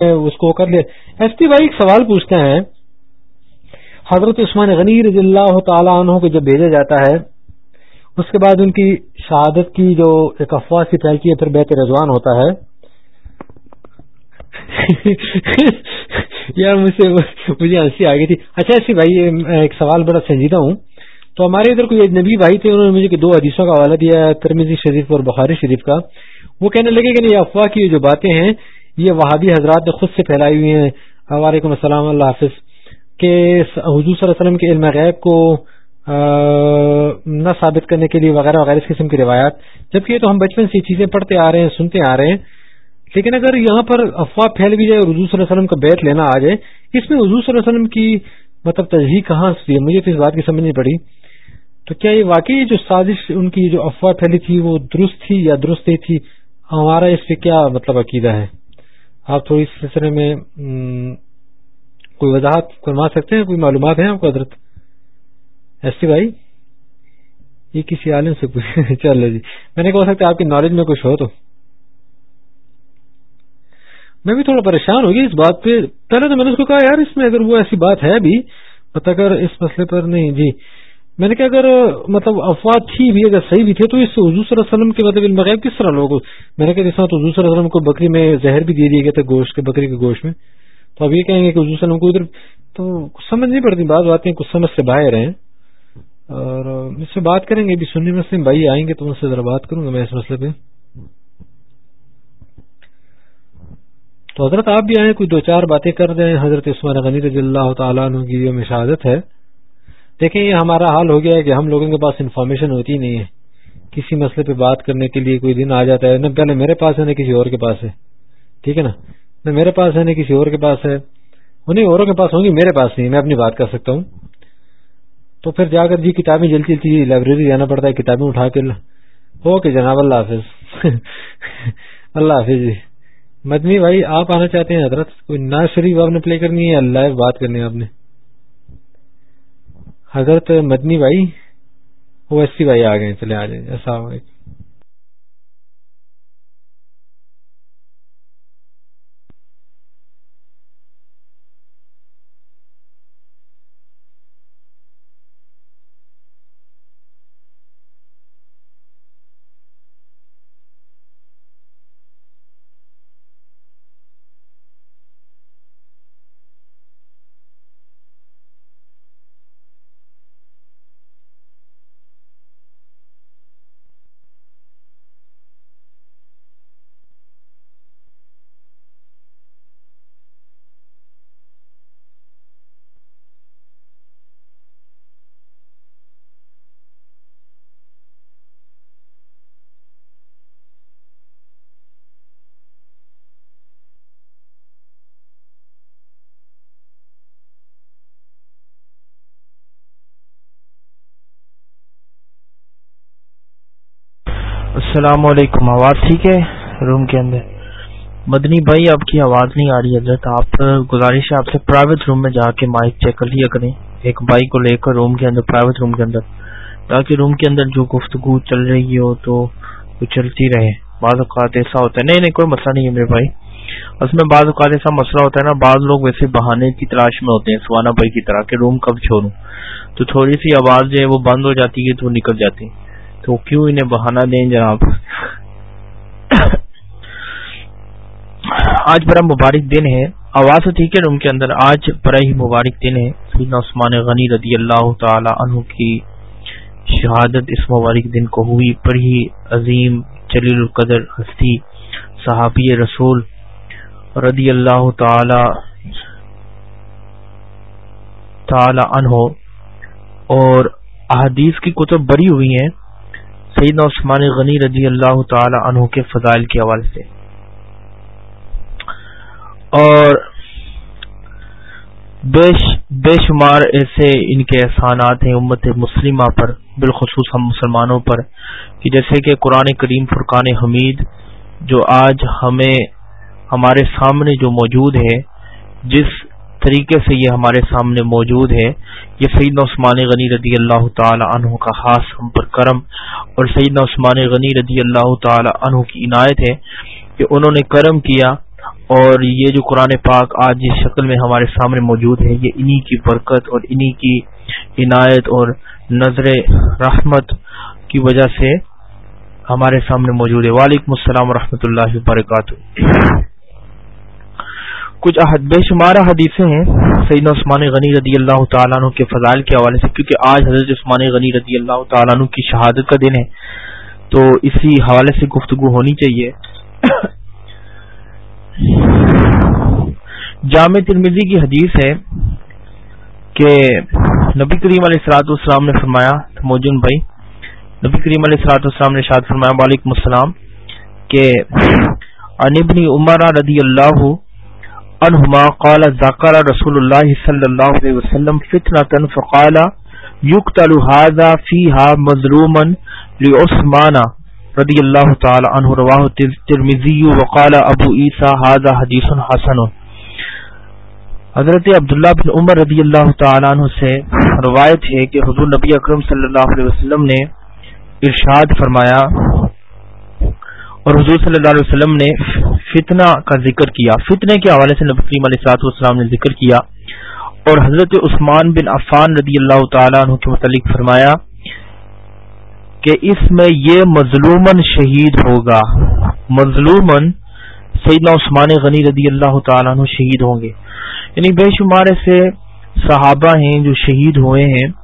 اس کو کر لیا۔ ایس پی بھائی ایک سوال پوچھتے ہیں۔ حضرت عثمان غنی رضی اللہ تعالیٰ عنہ کو جب بھیجا جاتا ہے، اس کے بعد ان کی شہادت کی جو ایک افواہ سی پھیلتی ہے، پھر بیت رضوان ہوتا ہے۔ یار، مجھ سے مجھے ہنسی آ گئی تھی۔ اچھا ایسی بھائی ایک سوال بڑا سنجیدہ ہوں۔ تو ہمارے ادھر کوئی نبی بھائی تھے، انہوں نے مجھے دو حدیثوں کا حوالہ دیا ہے ترمیزی شریف اور بخاری شریف کا۔ وہ کہنے لگے کہ یہ افواہ کی جو باتیں ہیں یہ وہابی حضرات نے خود سے پھیلائی ہوئی ہیں۔ وعلیکم السلام، اللہ حافظ۔ کہ حضور صلی اللہ علیہ وسلم کے علم غیب کو نہ ثابت کرنے کے لیے وغیرہ وغیرہ اس قسم کی روایات۔ جبکہ یہ تو ہم بچپن سے چیزیں پڑھتے آ رہے ہیں، سنتے آ رہے ہیں۔ لیکن اگر یہاں پر افواہ پھیل بھی جائے اور حضور صلی اللہ علیہ وسلم کا بیت لینا آ جائے، اس میں حضور صلی اللہ علیہ وسلم کی مطلب تجزیح کہاں سے مجھے تو اس بات کی سمجھ نہیں پڑی۔ تو کیا یہ واقعی جو سازش، ان کی جو افواہ پھیلی تھی، وہ درست تھی یا درست نہیں تھی؟ ہمارا اس پہ کیا مطلب عقیدہ ہے؟ آپ تھوڑی اس سلسلے میں کوئی وضاحت فرما سکتے ہیں؟ کوئی معلومات ہیں آپ کو حضرت؟ ایس سی بھائی؟ یہ کسی عالم سے چل جی۔ میں نے کہا سکتا آپ کی نالج میں کچھ ہو تو۔ میں بھی تھوڑا پریشان ہو گیا اس بات پہ۔ پہلے تو میں نے اس کو کہا، یار اس میں اگر وہ ایسی بات ہے بھی پتہ اگر اس مسئلے پر نہیں۔ جی۔ میں نے کہا اگر مطلب افواہ تھی بھی، اگر صحیح بھی تھے، تو اس حضور صلی اللہ علیہ وسلم کے مطلب بغیر کس طرح لوگ میں نے کہا جس طرح تو حضور صلی اللہ علیہ وسلم کو بکری میں زہر بھی دے دیا گیا تھا گوشت کے، بکری کے گوشت میں۔ تو اب یہ کہیں گے کہ حضور صلی اللہ علیہ وسلم کو ادھر تو سمجھ نہیں پڑتی، بعض باتیں کچھ سمجھ سے باہر ہیں۔ اور اس سے بات کریں گے ابھی سنی مسلم بھائی آئیں گے تو ان سے ذرا بات کروں گا میں اس مسئلے پہ۔ تو حضرت آپ بھی آئیں، کوئی دو چار باتیں کر دیں۔ حضرت عثمان غنی رضی اللہ تعالیٰ عنہ کی یہ مشاہدت ہے۔ دیکھیں، یہ ہمارا حال ہو گیا ہے کہ ہم لوگوں کے پاس انفارمیشن ہوتی نہیں ہے۔ کسی مسئلے پہ بات کرنے کے لیے کوئی دن آ جاتا ہے، نہ پہلے میرے پاس ہے، نہ کسی اور کے پاس ہے۔ ٹھیک ہے نا؟ نہ میرے پاس ہے، نہ کسی اور کے پاس ہے۔ انہیں اوروں کے پاس ہوں گی، میرے پاس نہیں، میں اپنی بات کر سکتا ہوں۔ تو پھر جا کر جی کتابیں جلدی جلدی جی لائبریری جانا پڑتا ہے، کتابیں اٹھا کے اوکے جناب، اللہ حافظ۔ اللہ حافظ جی۔ مدنی بھائی، آپ آنا چاہتے ہیں حضرت؟ کوئی نا شریف آپ نے پلے کرنی ہے اللہ بات کرنی ہے آپ نے؟ حضرت مدنی بھائی وہ بھائی آ گئے چلے آ جائیں۔ السلام علیکم۔ السلام علیکم۔ آواز ٹھیک ہے روم کے اندر؟ مدنی بھائی، آپ کی آواز نہیں آ رہی حضرت، آپ گزارش ہے آپ سے پرائیویٹ روم میں جا کے مائک چیک کر لیا کریں۔ ایک بائی کو لے کر روم کے اندر پرائیویٹ روم کے اندر۔ تاکہ روم کے اندر جو گفتگو چل رہی ہو تو وہ چلتی رہے۔ بعض اوقات ایسا ہوتا ہے۔ نہیں نہیں، کوئی مسئلہ نہیں ہے میرے بھائی۔ اس میں بعض اوقات ایسا مسئلہ ہوتا ہے نا، بعض لوگ ویسے بہانے کی تلاش میں ہوتے ہیں سوانا بھائی کی طرح کہ روم کب چھوڑوں۔ تو تھوڑی سی آواز جو ہے وہ بند ہو جاتی ہے تو وہ نکل جاتی ہے۔ تو کیوں انہیں بہانا دیں جناب؟ آج بڑا مبارک دن ہے۔ آواز ٹھیک ہے روم کے اندر، آج بڑا ہی مبارک دن ہے۔ سیدنا عثمان غنی رضی اللہ تعالی عنہ کی شہادت اس مبارک دن کو ہوئی۔ بڑی عظیم جلیل القدر ہستی صحابی رسول رضی اللہ تعالی تعالی عنہ اور احادیث کی کتب بڑی ہوئی ہیں۔ سیدنا عثمان غنی رضی اللہ تعالی عنہ کے فضائل کے حوالے سے۔ اور بے شمار ایسے ان کے احسانات ہیں امت مسلمہ پر، بالخصوص ہم مسلمانوں پر، کہ جیسے کہ قرآن کریم فرقان حمید جو آج ہمیں، ہمارے سامنے جو موجود ہے، جس طریقے سے یہ ہمارے سامنے موجود ہے۔ یہ سیدنا عثمان غنی رضی اللہ تعالی عنہ کا خاص ہم پر کرم اور سیدنا عثمان غنی رضی اللہ تعالی عنہ کی عنایت ہے کہ انہوں نے کرم کیا اور یہ جو قرآن پاک آج جس شکل میں ہمارے سامنے موجود ہے، یہ انہی کی برکت اور انہی کی عنایت اور نظر رحمت کی وجہ سے ہمارے سامنے موجود ہے۔ وعلیکم السلام ورحمۃ اللہ وبرکاتہ۔ کچھ بے شمار حدیثیں ہیں سیدنا عثمان غنی رضی اللہ تعالیٰ عنہ کے فضائل کے حوالے سے، کیونکہ آج حضرت عثمان غنی رضی اللہ تعالیٰ عنہ کی شہادت کا دن ہے، تو اسی حوالے سے گفتگو ہونی چاہیے۔ جامع ترمیزی کی حدیث ہے کہ نبی کریم علیہ السلاط والسلام نے فرمایا، موجن بھائی، نبی کریم علیہ السلاط والسلام نے شاد فرمایا، وعلیکم السلام، کہ انبنی عمر رضی اللہ عنہما قال ذکر رسول اللہ صلی اللہ علیہ وسلم فتنة فقال يقتل هذا فيها مظلوما لعثمان رضی اللہ تعالی عنہ، رواہ ترمذی، وقال ابو عیسیٰ هذا حدیث حسن. حضرت عبداللہ بن عمر رضی اللہ تعالیٰ عنہ سے روایت ہے کہ حضور نبی اکرم صلی اللہ علیہ وسلم نے ارشاد فرمایا اور حضور صلی اللہ علیہ وسلم نے فتنہ کا ذکر کیا۔ فتنے کے حوالے سے نبی کریم علیہ والسلام نے ذکر کیا اور حضرت عثمان بن عفان رضی اللہ تعالیٰ عنہ کے متعلق فرمایا کہ اس میں یہ مظلومن شہید ہوگا۔ مظلومن سیدنا عثمان غنی رضی اللہ تعالیٰ عنہ شہید ہوں گے۔ یعنی بے شمار ایسے صحابہ ہیں جو شہید ہوئے ہیں۔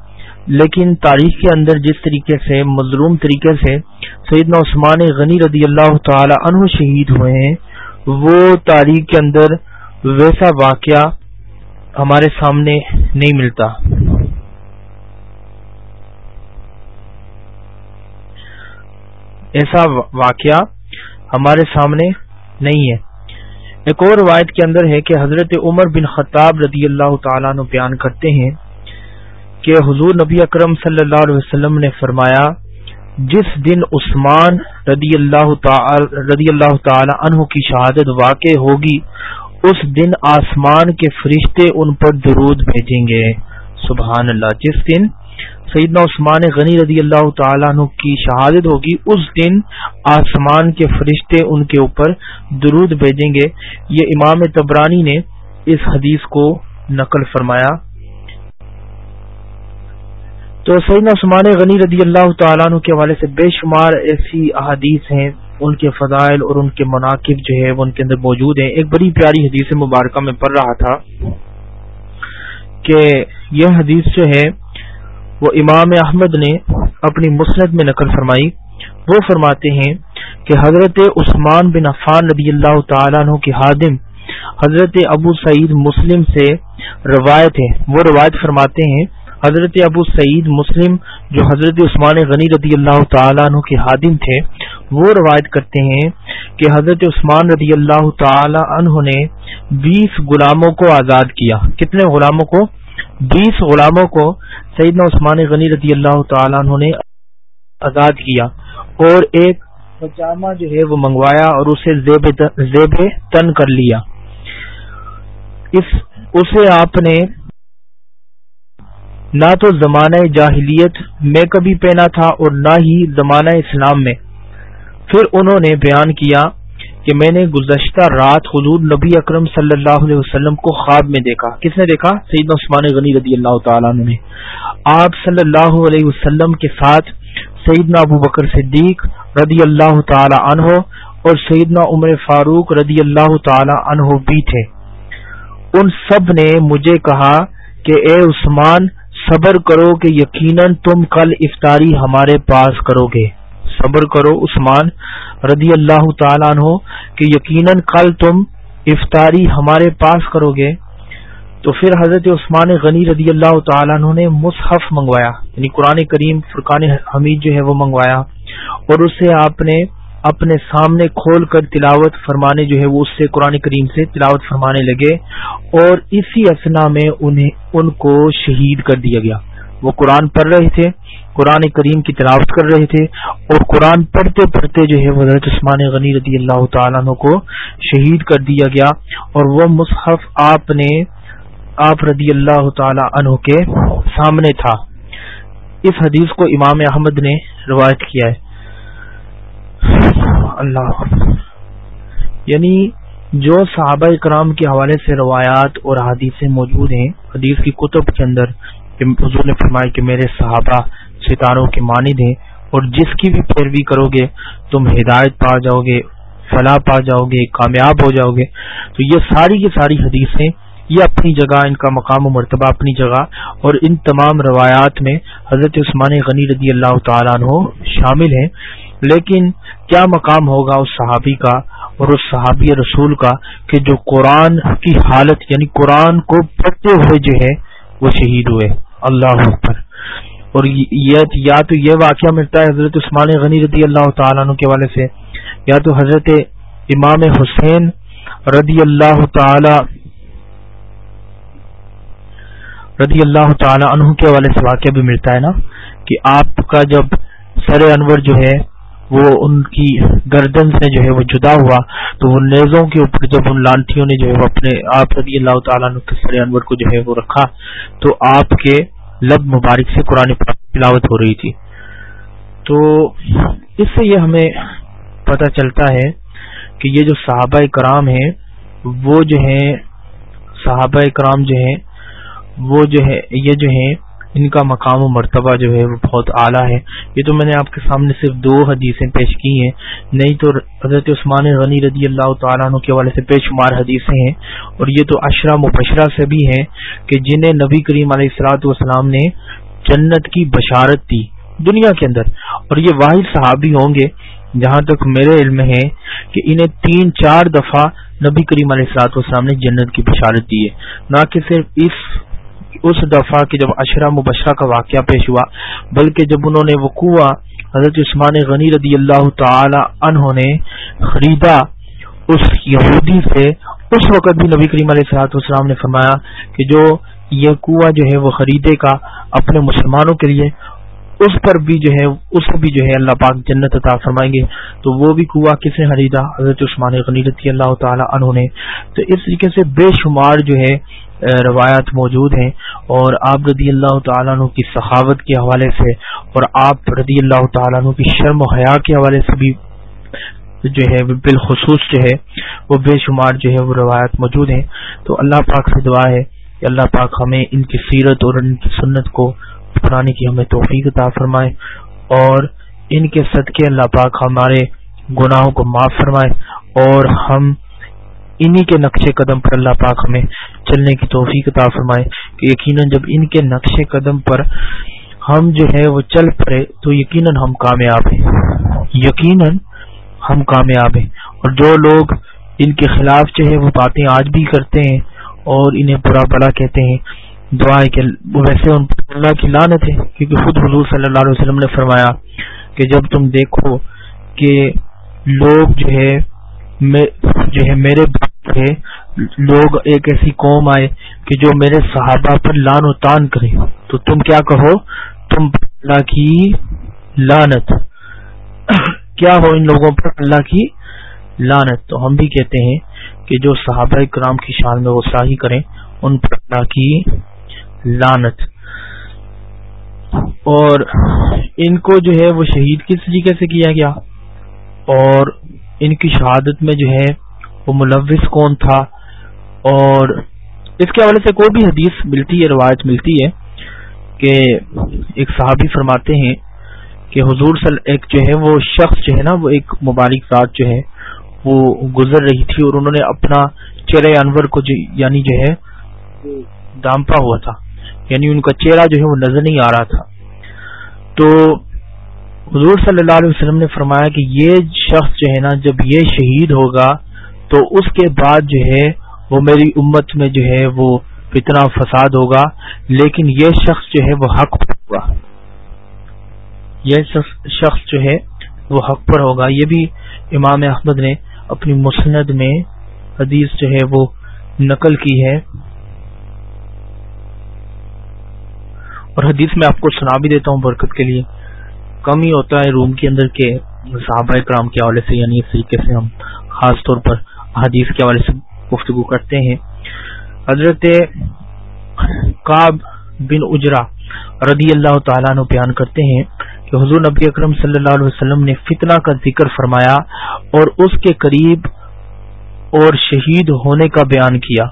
لیکن تاریخ کے اندر جس طریقے سے، مظلوم طریقے سے سیدنا عثمان غنی رضی اللہ تعالی عنہ شہید ہوئے ہیں، وہ تاریخ کے اندر ویسا واقعہ ہمارے سامنے نہیں ملتا۔ ایسا واقعہ ہمارے سامنے نہیں ہے۔ ایک اور روایت کے اندر ہے کہ حضرت عمر بن خطاب رضی اللہ تعالیٰ نے بیان کرتے ہیں۔ کہ حضور نبی اکرم صلی اللہ علیہ وسلم نے فرمایا، جس دن عثمان رضی اللہ تعالی رضی اللہ تعالی عنہ کی شہادت واقع ہوگی، اس دن آسمان کے فرشتے ان پر درود بھیجیں گے۔ سبحان اللہ، جس دن سیدنا عثمان غنی رضی اللہ تعالیٰ عنہ کی شہادت ہوگی، اس دن آسمان کے فرشتے ان کے اوپر درود بھیجیں گے۔ یہ امام تبرانی نے اس حدیث کو نقل فرمایا۔ تو سیدنا عثمان غنی رضی اللہ تعالیٰ عنہ کے حوالے سے بے شمار ایسی احادیث ہیں، ان کے فضائل اور ان کے مناقب جو ہے وہ ان کے اندر موجود ہیں۔ ایک بڑی پیاری حدیث مبارکہ میں پڑھ رہا تھا کہ یہ حدیث جو ہے، وہ امام احمد نے اپنی مسند میں نقل فرمائی۔ وہ فرماتے ہیں کہ حضرت عثمان بن عفان نبی اللہ تعالیٰ عنہ کی حادم حضرت ابو سعید مسلم سے روایت ہے۔ وہ روایت فرماتے ہیں حضرت ابو سعید مسلم جو حضرت عثمان غنی رضی اللہ تعالیٰ عنہ کے حادم تھے، وہ روایت کرتے ہیں کہ حضرت عثمان رضی اللہ تعالی عنہ نے بیس غلاموں کو آزاد کیا۔ کتنے غلاموں کو؟ بیس غلاموں کو سیدنا عثمان غنی رضی اللہ تعالیٰ عنہ نے آزاد کیا اور ایک پجامہ جو ہے وہ منگوایا اور اسے زیب زیب تن کر لیا۔ اس، اسے آپ نے نہ تو زمانہ جاہلیت میں کبھی پہنا تھا اور نہ ہی زمانہ اسلام میں۔ پھر انہوں نے بیان کیا کہ میں نے گزشتہ رات حضور نبی اکرم صلی اللہ علیہ وسلم کو خواب میں دیکھا۔ کس نے دیکھا؟ سیدنا عثمان غنی رضی اللہ تعالیٰ نے۔ آپ صلی اللہ علیہ وسلم کے ساتھ سیدنا ابو بکر صدیق رضی اللہ تعالی عنہ اور سیدنا عمر فاروق رضی اللہ تعالی عنہ بھی تھے۔ ان سب نے مجھے کہا کہ اے عثمان صبر کرو کہ یقیناً تم کل افطاری ہمارے پاس کرو گے۔ صبر کرو عثمان رضی اللہ تعالیٰ عنہ کہ یقیناً کل تم افطاری ہمارے پاس کرو گے۔ تو پھر حضرت عثمان غنی رضی اللہ تعالیٰ عنہ نے مصحف منگوایا۔ یعنی قرآن کریم، فرقان حمید جو ہے وہ منگوایا اور اسے آپ نے اپنے سامنے کھول کر تلاوت فرمانے جو ہے وہ اس سے قرآن کریم سے تلاوت فرمانے لگے اور اسی اسنا میں انہیں ان کو شہید کر دیا گیا۔ وہ قرآن پڑھ رہے تھے، قرآن کریم کی تلاوت کر رہے تھے اور قرآن پڑھتے پڑھتے جو ہے حضرت عثمان غنی رضی اللہ تعالیٰ عنہ کو شہید کر دیا گیا اور وہ مصحف آپ نے آپ رضی اللہ تعالی عنہ کے سامنے تھا۔ اس حدیث کو امام احمد نے روایت کیا ہے۔ اللہ یعنی جو صحابہ کرام کے حوالے سے روایات اور حدیثیں موجود ہیں، حدیث کی کتب کے اندر حضور نے فرمایا کہ میرے صحابہ ستاروں کے مانند ہیں اور جس کی بھی پیروی کرو گے، تم ہدایت پا جاؤ گے، فلاح پا جاؤ گے، کامیاب ہو جاؤ گے۔ تو یہ ساری کی ساری حدیثیں، یہ اپنی جگہ، ان کا مقام و مرتبہ اپنی جگہ اور ان تمام روایات میں حضرت عثمان غنی رضی اللہ تعالیٰ عنہ شامل ہیں۔ لیکن کیا مقام ہوگا اس صحابی کا اور اس صحابی رسول کا کہ جو قرآن کی حالت یعنی قرآن کو پڑھتے ہوئے جو ہے وہ شہید ہوئے؟ اللہ پر اور یا تو یہ واقعہ ملتا ہے حضرت عثمان غنی رضی اللہ تعالیٰ عنہ کے والے سے، یا تو حضرت امام حسین رضی اللہ تعالی رضی اللہ تعالی عنہ کے والے سے واقعہ بھی ملتا ہے نا کہ آپ کا جب سر انور جو ہے وہ ان کی گردن سے جو ہے وہ جدا ہوا تو وہ نیزوں کے اوپر جب ان لانٹیوں نے جو ہے وہ اپنے آپ رضی اللہ تعالیٰ عنہ کے سر انور کو جو ہے وہ رکھا تو آپ کے لب مبارک سے قرآن تلاوت ہو رہی تھی۔ تو اس سے یہ ہمیں پتہ چلتا ہے کہ یہ جو صحابہ کرام ہیں، وہ جو ہیں، صحابہ کرام جو ہیں، وہ جو ہے یہ جو ہے ان کا مقام و مرتبہ جو ہے وہ بہت اعلیٰ ہے۔ یہ تو میں نے آپ کے سامنے صرف دو حدیثیں پیش کی ہیں۔ نہیں تو حضرت عثمان غنی رضی اللہ تعالیٰ عنہ کے والے سے بے شمار حدیثیں ہیں۔ اور یہ تو اشرا مبشرہ سے بھی ہیں کہ جنہیں نبی کریم علیہ السلاۃ والسلام نے جنت کی بشارت دی دنیا کے اندر۔ اور یہ واحد صحابی ہوں گے، جہاں تک میرے علم ہے کہ انہیں تین چار دفعہ نبی کریم علیہ السلاط والسلام نے جنت کی بشارت دی ہے۔ نہ کہ صرف اس اس دفعہ کی جب اشرا مبشرہ کا واقعہ پیش ہوا، بلکہ جب انہوں نے وقوع حضرت عثمان غنی رضی اللہ تعالی عنہ نے خریدا اس یہودی سے، اس وقت بھی نبی کریم علیہ صلاحت والسلام نے فرمایا کہ جو یہ کنواں جو ہے وہ خریدے کا اپنے مسلمانوں کے لیے، اس پر بھی جو ہے، اس کو بھی جو ہے اللہ پاک جنت عطا فرمائیں گے۔ تو وہ بھی کنواں کس نے خریدا؟ حضرت عثمان غنی رضی اللہ تعالی عنہ نے۔ تو اس طریقے سے بے شمار جو ہے روایات موجود ہیں اور آپ رضی اللہ تعالیٰ عنہ کی سخاوت کے حوالے سے اور آپ رضی اللہ تعالیٰ عنہ کی شرم و حیا کے حوالے سے بھی جو ہے، بالخصوص جو ہے، وہ بے شمار جو ہے، وہ روایات موجود ہیں۔ تو اللہ پاک سے دعا ہے کہ اللہ پاک ہمیں ان کی سیرت اور ان کی سنت کو اپنانے کی ہمیں توفیق عطا فرمائے اور ان کے صدقے اللہ پاک ہمارے گناہوں کو معاف فرمائے اور ہم انہی کے نقش قدم پر اللہ پاک ہمیں چلنے کی توفیق عطا فرمائے کہ یقیناً جب ان کے نقش قدم پر ہم جو ہے وہ چل پڑے تو یقیناً ہم کامیاب ہیں۔ یقیناً ہم کامیاب ہیں۔ اور جو لوگ ان کے خلاف جو ہے وہ باتیں آج بھی کرتے ہیں اور انہیں برا بلا کہتے ہیں، دعا کہ ویسے ان پر اللہ کی لانت ہے، کیونکہ خود حضور صلی اللہ علیہ وسلم نے فرمایا کہ جب تم دیکھو کہ لوگ جو ہے جو ہے میرے تھے، لوگ ایک ایسی قوم آئے کہ جو میرے صحابہ پر لان و تان کرے۔ تو تم کیا کہو؟ تم اللہ کی لانت کیا ہو ان لوگوں پر اللہ کی لانت تو ہم بھی کہتے ہیں کہ جو صحابہ کرام کی شان میں وہ شاہی کریں، ان پر اللہ کی لانت اور ان کو جو ہے وہ شہید کس طریقے سے کیا گیا؟ اور ان کی شہادت میں جو ہے وہ ملوث کون تھا اور اس کے حوالے سے کوئی بھی حدیث ملتی ہے، روایت ملتی ہے کہ ایک صحابی فرماتے ہیں کہ حضور صلی ایک جو ہے وہ شخص جو ہے نا، وہ ایک مبارک ذات جو ہے وہ گزر رہی تھی اور انہوں نے اپنا چہرہ انور کو جو یعنی جو ہے دامپا ہوا تھا یعنی ان کا چہرہ جو ہے وہ نظر نہیں آ رہا تھا۔ تو حضور صلی اللہ علیہ وسلم نے فرمایا کہ یہ شخص جو ہے نا، جب یہ شہید ہوگا تو اس کے بعد جو ہے وہ میری امت میں جو ہے وہ اتنا فساد ہوگا، لیکن یہ شخص جو ہے وہ حق پر ہوگا۔ یہ شخص جو ہے وہ حق پر ہوگا۔ یہ بھی امام احمد نے اپنی مسند میں حدیث جو ہے وہ نقل کی ہے۔ اور حدیث میں آپ کو سنا بھی دیتا ہوں برکت کے لیے۔ کم ہی ہوتا ہے روم کے اندر کے صحابہ کرام کے حوالے سے یعنی اس طریقے سے ہم خاص طور پر حدیث کے حوالے سے گفتگو کرتے ہیں۔ حضرت کاب بن اجرا رضی اللہ تعالیٰ نے بیان کرتے ہیں کہ حضور نبی اکرم صلی اللہ علیہ وسلم نے فتنہ کا ذکر فرمایا اور اس کے قریب اور شہید ہونے کا بیان کیا۔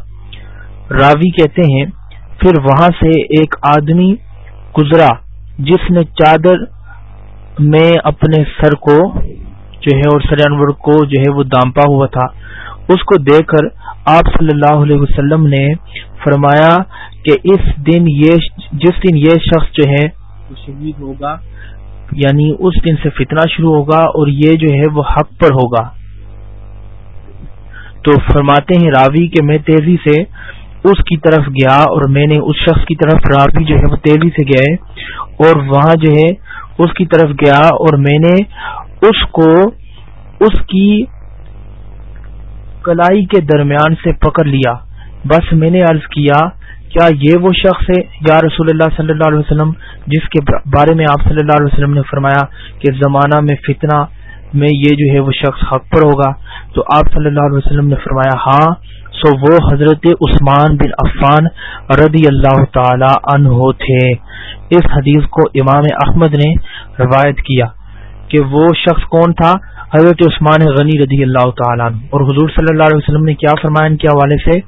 راوی کہتے ہیں، پھر وہاں سے ایک آدمی گزرا جس نے چادر میں اپنے سر کو جو ہے اور سر انور کو جو ہے وہ دامپا ہوا تھا۔ اس کو دیکھ کر آپ صلی اللہ علیہ وسلم نے فرمایا کہ اس دن یہ جس دن یہ شخص جو ہے شہید ہوگا یعنی اس دن سے فتنہ شروع ہوگا اور یہ جو ہے وہ حق پر ہوگا۔ تو فرماتے ہیں راوی کہ میں تیزی سے اس کی طرف گیا اور میں نے اس شخص کی طرف راوی جو ہے وہ تیزی سے گئے اور وہاں جو ہے اس کی طرف گیا اور میں نے اس کو اس کی کلائی کے درمیان سے پکڑ لیا۔ بس میں نے عرض کیا کیا یہ وہ شخص ہے یا رسول اللہ صلی اللہ علیہ وسلم، جس کے بارے میں آپ صلی اللہ علیہ وسلم نے فرمایا کہ زمانہ میں فتنہ میں یہ جو ہے وہ شخص حق پر ہوگا؟ تو آپ صلی اللہ علیہ وسلم نے فرمایا ہاں سو وہ حضرت عثمان بن عفان رضی اللہ تعالی عنہ تھے۔ اس حدیث کو امام احمد نے روایت کیا۔ کہ وہ شخص کون تھا؟ حضرت عثمان غنی رضی اللہ تعالیٰ اور حضور صلی اللہ علیہ وسلم نے کیا فرمایا ان کے حوالے سے؟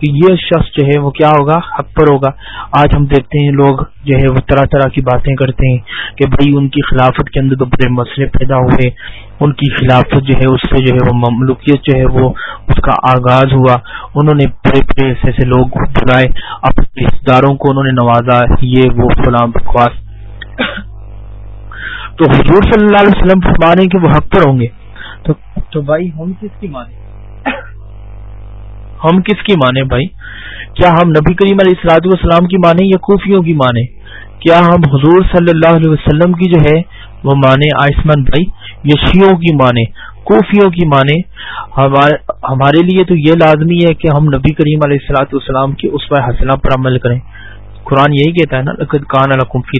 کہ یہ شخص جو ہے وہ کیا ہوگا؟ حق پر ہوگا۔ آج ہم دیکھتے ہیں لوگ جو ہے وہ طرح طرح کی باتیں کرتے ہیں کہ بھائی ان کی خلافت کے اندر تو بڑے مسئلے پیدا ہوئے۔ ان کی خلافت جو ہے اس سے جو ہے وہ مملوکیت جو ہے وہ اس کا آغاز ہوا۔ انہوں نے بڑے بڑے ایسے ایسے لوگ بلائے۔ اپنے رشتے داروں کو انہوں نے نوازا، یہ وہ فلاں بکواس۔ تو حضور صلی اللہ علیہ وسلم فرمانے کہ وہ حق پر ہوں گے۔ تو تو بھائی ہم کس کی مانے ہم کس کی مانے بھائی؟ کیا ہم نبی کریم علیہ السلاط والسلام کی مانے یا کوفیوں کی مانے کیا ہم حضور صلی اللہ علیہ وسلم کی جو ہے وہ مانے آئسمان بھائی؟ یا شیوں کی مانے کوفیوں کی مانے ہمارے لیے تو یہ لازمی ہے کہ ہم نبی کریم علیہ السلاط والسلام کی اس حسنہ پر عمل کریں۔ قرآن یہی کہتا ہے نا لقد کان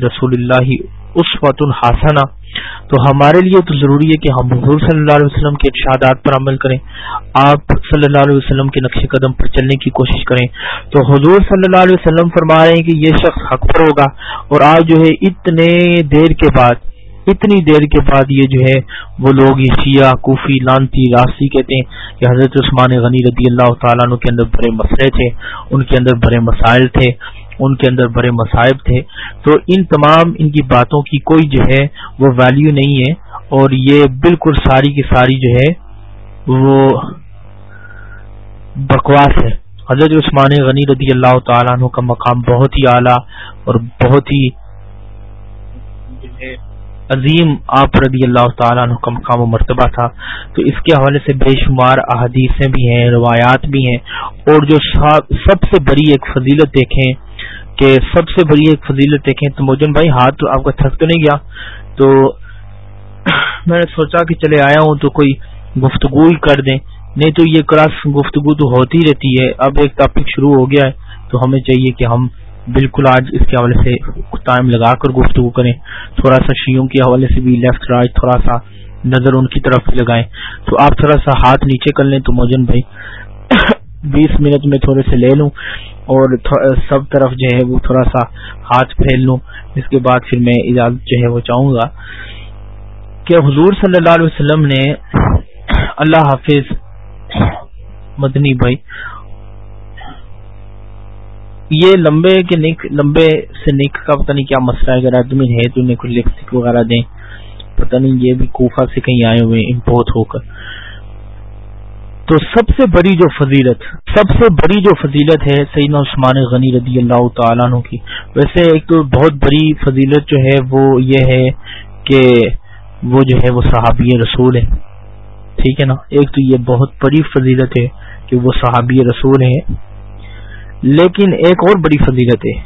رسول اللہ اس وط الحسنہ تو ہمارے لیے تو ضروری ہے کہ ہم حضور صلی اللہ علیہ وسلم کے ارشادات پر عمل کریں۔ آپ صلی اللہ علیہ وسلم کے نقش قدم پر چلنے کی کوشش کریں۔ تو حضور صلی اللہ علیہ وسلم فرما رہے ہیں کہ یہ شخص حق پر ہوگا اور آج جو ہے اتنے دیر کے بعد، اتنی دیر کے بعد یہ جو ہے وہ لوگ یہ شیعہ، کوفی، لانتی راسی کہتے ہیں کہ حضرت عثمان غنی رضی اللہ تعالیٰ عنہ کے اندر بڑے مسئلے تھے، ان کے اندر بڑے مسائل تھے۔ ان کے اندر بڑے مصائب تھے۔ تو ان تمام ان کی باتوں کی کوئی جو ہے وہ ویلیو نہیں ہے۔ اور یہ بالکل ساری کی ساری جو ہے وہ بکواس ہے۔ حضرت عثمان غنی رضی اللہ تعالیٰ عنہ کا مقام بہت ہی اعلیٰ اور بہت ہی عظیم آپ رضی اللہ تعالیٰ عنہ کا مقام و مرتبہ تھا۔ تو اس کے حوالے سے بے شمار احادیثیں بھی ہیں، روایات بھی ہیں۔ اور جو سب سے بڑی ایک فضیلت دیکھیں کہ سب سے بڑی ایک فضیلت دیکھیں تو موجن بھائی، ہاتھ تو آپ کا تھک تو نہیں گیا۔ تو میں نے سوچا کہ چلے آیا ہوں تو کوئی گفتگو ہی کر دیں۔ نہیں تو یہ کلاس گفتگو تو ہوتی رہتی ہے۔ اب ایک ٹاپک شروع ہو گیا ہے تو ہمیں چاہیے کہ ہم بالکل آج اس کے حوالے سے ٹائم لگا کر گفتگو کریں۔ تھوڑا سا شیوں کے حوالے سے بھی لیفٹ رائٹ تھوڑا سا نظر ان کی طرف لگائیں۔ تو آپ تھوڑا سا ہاتھ نیچے کر لیں تو موجن بھائی بیس منٹ میں تھوڑے سے لے لوں اور سب طرف جو ہے وہ تھوڑا سا ہاتھ پھیل لوں۔ اس کے بعد پھر میں اجازت جو ہے وہ چاہوں گا کہ حضور صلی اللہ علیہ وسلم نے اللہ حافظ مدنی بھائی، یہ لمبے کے نک لمبے سے نک کا پتہ نہیں کیا مسئلہ ہے۔ اگر آدمی ہے تو انہیں کوئی لپسٹک وغیرہ دیں۔ پتہ نہیں یہ بھی کوفہ سے کہیں آئے ہوئے امپورٹ ہو کر۔ تو سب سے بڑی جو فضیلت، سب سے بڑی جو فضیلت ہے سیدنا عثمان غنی رضی اللہ تعالیٰ عنہ کی، ویسے ایک تو بہت بڑی فضیلت جو ہے وہ یہ ہے کہ وہ جو ہے وہ صحابی رسول ہے ٹھیک ہے نا؟ ایک تو یہ بہت بڑی فضیلت ہے کہ وہ صحابی رسول ہے لیکن ایک اور بڑی فضیلت ہے۔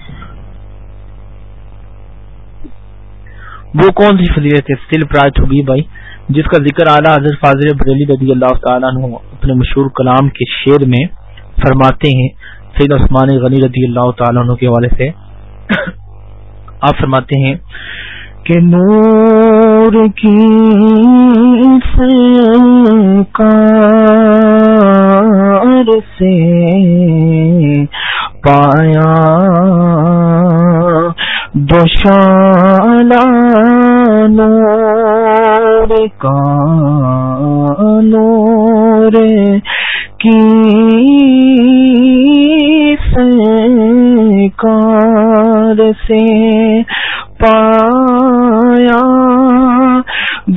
وہ کون سی فضیلت ہے؟ سل ہوگی بھائی جس کا ذکر اعلیٰ حضرت فاضل بریلی رضی اللہ تعالیٰ عنہ اپنے مشہور کلام کے شعر میں فرماتے ہیں، سید عثمان غنی رضی اللہ تعالیٰ عنہ کے حوالے سے۔ آپ فرماتے ہیں، کہ نور کی سے پایا دوشالہ نور کا کی کار سے پایا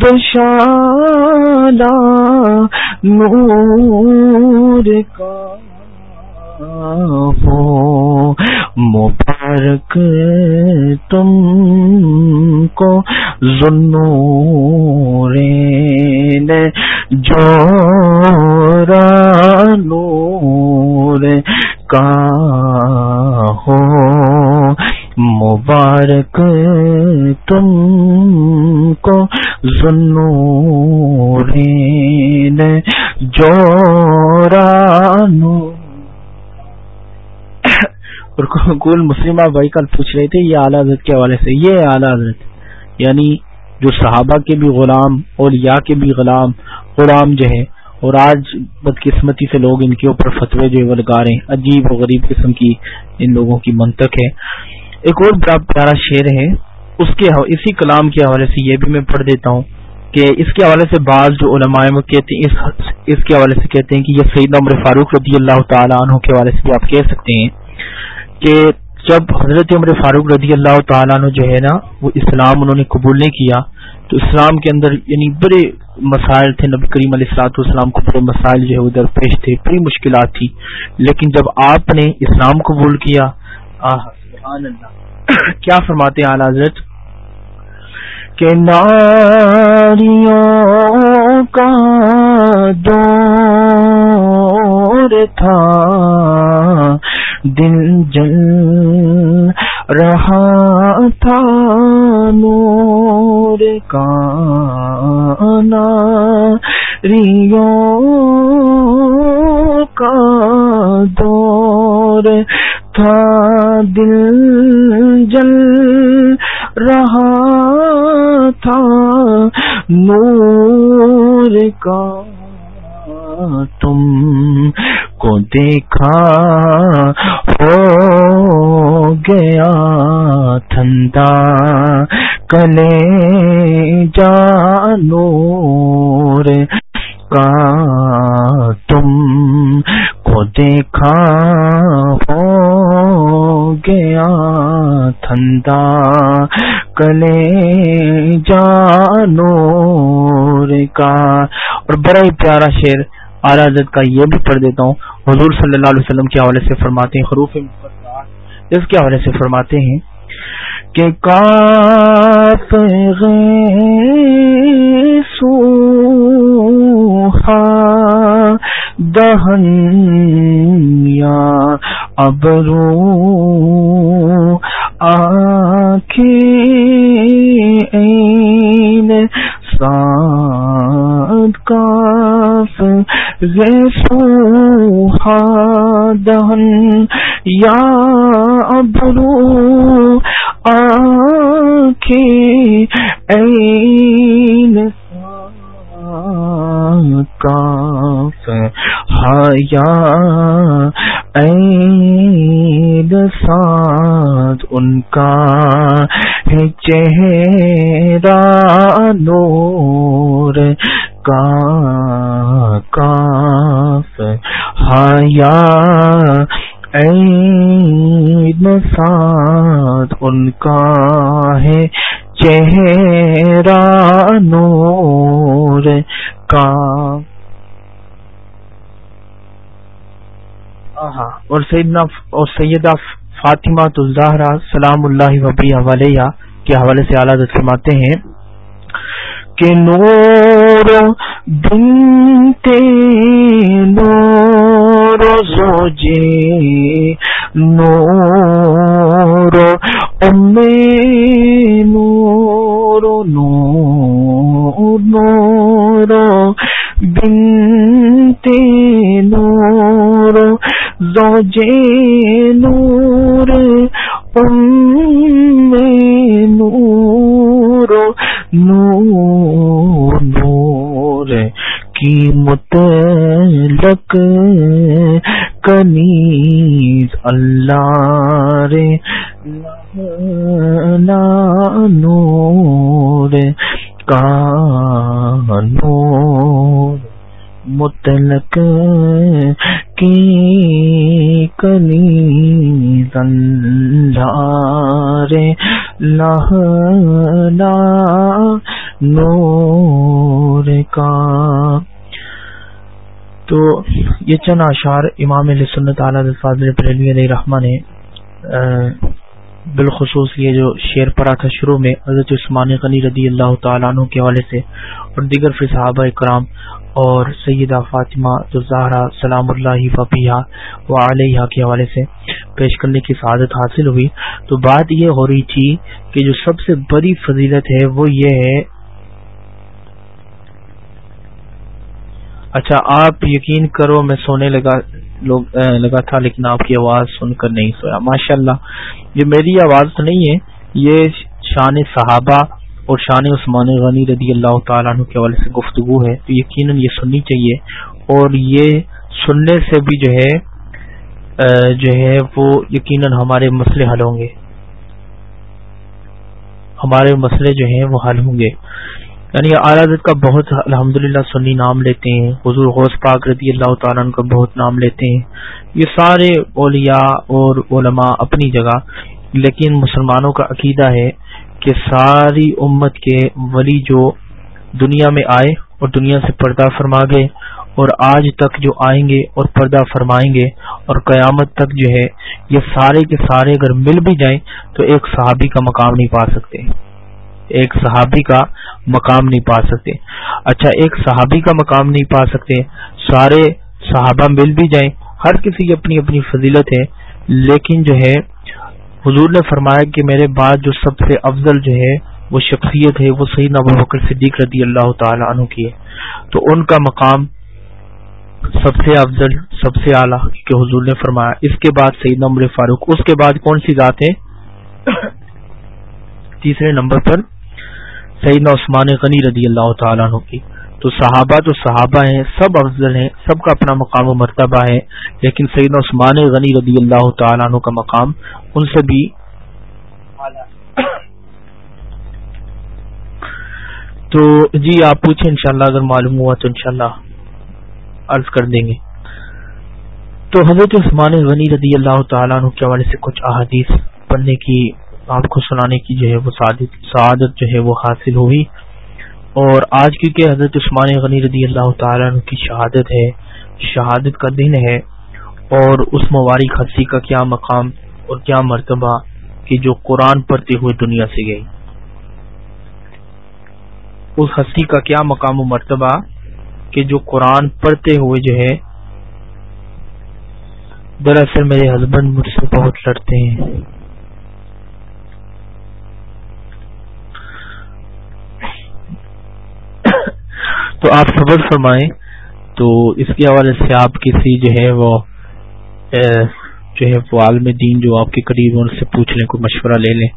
دشالا نور کا ہو مبارک تم کو ظنور جو نور کا ہو مبارک تم کو ظنور جو نور۔ اور کل مسلمہ بھائی کل پوچھ رہے تھے یہ اعلیٰ حضرت کے حوالے سے، یہ اعلیٰ حضرت یعنی جو صحابہ کے بھی غلام اور کے بھی غلام غلام جو ہے اور آج بدقسمتی سے لوگ ان کے اوپر فتوے جو لگا رہے ہیں۔ عجیب و غریب قسم کی ان لوگوں کی منطق ہے۔ ایک اور بڑا پیارا شعر ہے اس کے اسی کلام کے حوالے سے یہ بھی میں پڑھ دیتا ہوں کہ اس کے حوالے سے بعض جو علماء کہتے ہیں اس, اس کے حوالے سے کہتے ہیں کہ یہ سعید عمر فاروق رضی اللہ تعالیٰ عنہ کے حوالے سے بھی آپ کہہ سکتے ہیں کہ جب حضرت عمر فاروق رضی اللہ تعالیٰ عنہ جو ہے نا، وہ اسلام انہوں نے قبول نہیں کیا، تو اسلام کے اندر یعنی بڑے مسائل تھے۔ نبی کریم علیہ السلاط والسلام کو بڑے مسائل جو ہے ادھر پیش تھے، بڑی مشکلات تھی۔ لیکن جب آپ نے اسلام قبول کیا سبحان اللہ۔ کیا فرماتے ہیں اعلیٰ حضرت؟ کہ ناریوں کا دور تھا دل جل رہا تھا نور کا ریو کا دور تھا۔ دل جل رہا تھا نور کا۔ تم کو دیکھا ہو گیا تھندا کلے جانور کا تم کو دیکھا ہو گیا تھندا کلے جانور کا اور بڑا ہی پیارا شعر حضرت کا یہ بھی پڑھ دیتا ہوں۔ حضور صلی اللہ علیہ وسلم کے حوالے سے فرماتے ہیں، حروف اس کے حوالے سے فرماتے ہیں کہ کاف سوہا دہن یا ابرو آخین ساد کاف دہن یا ابرو این کاف حیا این ساتھ ان کا ہے چہرہ نور کا حیا ساتھ ان کا ہے چہرہ نور کا۔ اور سیدنا، اور سیدہ فاطمہ الزہرا، سلام اللہ وبی حوالے کے حوالے سے اعلیٰ فرماتے ہیں کہ نور بنتے نور زوجے، نور ام نور نور نور بنتے نور زوجے، نور ام نور نور کی متلق کنیز اللہ رے نور کا نور متلک کی کلی زنجارے لہلا نور کا۔ تو یہ چند اشعار امام علیہ سنت علیہ فاضل بریلوی علیہ رحمٰ نے بالخصوص یہ جو شعر پڑا تھا شروع میں، حضرت عثمان غنی رضی اللہ تعالیٰ عنہ کے حوالے سے، اور دیگر فی صحابہ کرام اور سیدہ فاطمہ جو زہرا سلام اللہ فبیہ و علیہ کے حوالے سے پیش کرنے کی سعادت حاصل ہوئی۔ تو بات یہ ہو رہی تھی کہ جو سب سے بڑی فضیلت ہے وہ یہ ہے۔ اچھا آپ یقین کرو میں سونے لگا لوگ لگا تھا لیکن آپ کی آواز سن کر نہیں سویا۔ ماشاء اللہ یہ میری آواز تو نہیں ہے، یہ شان صحابہ اور شان عثمان غنی رضی اللہ تعالیٰ عنہ کے حوالے سے گفتگو ہے، تو یقیناً یہ سننی چاہیے۔ اور یہ سننے سے بھی جو ہے جو ہے وہ یقیناً ہمارے مسئلے حل ہوں گے۔ ہمارے مسئلے جو ہیں وہ حل ہوں گے۔ یعنی اعلیٰ کا بہت الحمد للہ سنی نام لیتے ہیں، حضور غوث پاک رضی اللہ تعالیٰ کا بہت نام لیتے ہیں۔ یہ سارے اولیاء اور علماء اپنی جگہ، لیکن مسلمانوں کا عقیدہ ہے کہ ساری امت کے ولی جو دنیا میں آئے اور دنیا سے پردہ فرما گئے اور آج تک جو آئیں گے اور پردہ فرمائیں گے اور قیامت تک جو ہے، یہ سارے کے سارے اگر مل بھی جائیں تو ایک صحابی کا مقام نہیں پا سکتے۔ ایک صحابی کا مقام نہیں پا سکتے۔ اچھا ایک صحابی کا مقام نہیں پا سکتے۔ سارے صحابہ مل بھی جائیں۔ ہر کسی کی اپنی اپنی فضیلت ہے۔ لیکن جو ہے، حضور نے فرمایا کہ میرے بعد جو سب سے افضل جو ہے، وہ شخصیت ہے، وہ صحیح نبو بکر صدیق رضی اللہ تعالی عنہ کی ہے۔ تو ان کا مقام سب سے افضل، سب سے اعلیٰ کہ حضور نے فرمایا۔ اس کے بعد سعید نمبر فاروق۔ اس کے بعد کون سی ذات ہے؟ تیسرے نمبر پر سیدنا عثمان غنی رضی اللہ تعالیٰ عنہ کی۔ تو صحابہ تو صحابہ ہیں، سب افضل ہیں، سب کا اپنا مقام و مرتبہ ہے۔ لیکن سیدنا عثمان غنی رضی اللہ تعالیٰ عنہ کا مقام ان سے بھی تو جی آپ پوچھیں انشاءاللہ، اگر معلوم ہوا تو انشاءاللہ عرض کر دیں گے۔ تو حضرت عثمان غنی رضی اللہ تعالیٰ عنہ کے حوالے سے کچھ احادیث پڑھنے کی آپ کو سنانے کی جو ہے وہ سعادت جو ہے وہ حاصل ہوئی۔ اور آج کیونکہ حضرت عثمان غنی رضی اللہ تعالیٰ عنہ کی شہادت ہے شہادت کا دن ہے، اور اس مبارک ہنسی کا کیا مقام اور کیا مرتبہ کہ جو قرآن پڑھتے ہوئے دنیا سے گئی اس ہستی کا کیا مقام و مرتبہ کہ جو قرآن پڑھتے ہوئے جو ہے، دراصل میرے ہسبینڈ مجھ سے بہت لڑتے ہیں۔ تو آپ صبر فرمائیں۔ تو اس کے حوالے سے آپ کسی جو ہے وہ جو ہے وہ عالم دین جو آپ کے قریب ان سے پوچھ لیں کوئی مشورہ لے لیں۔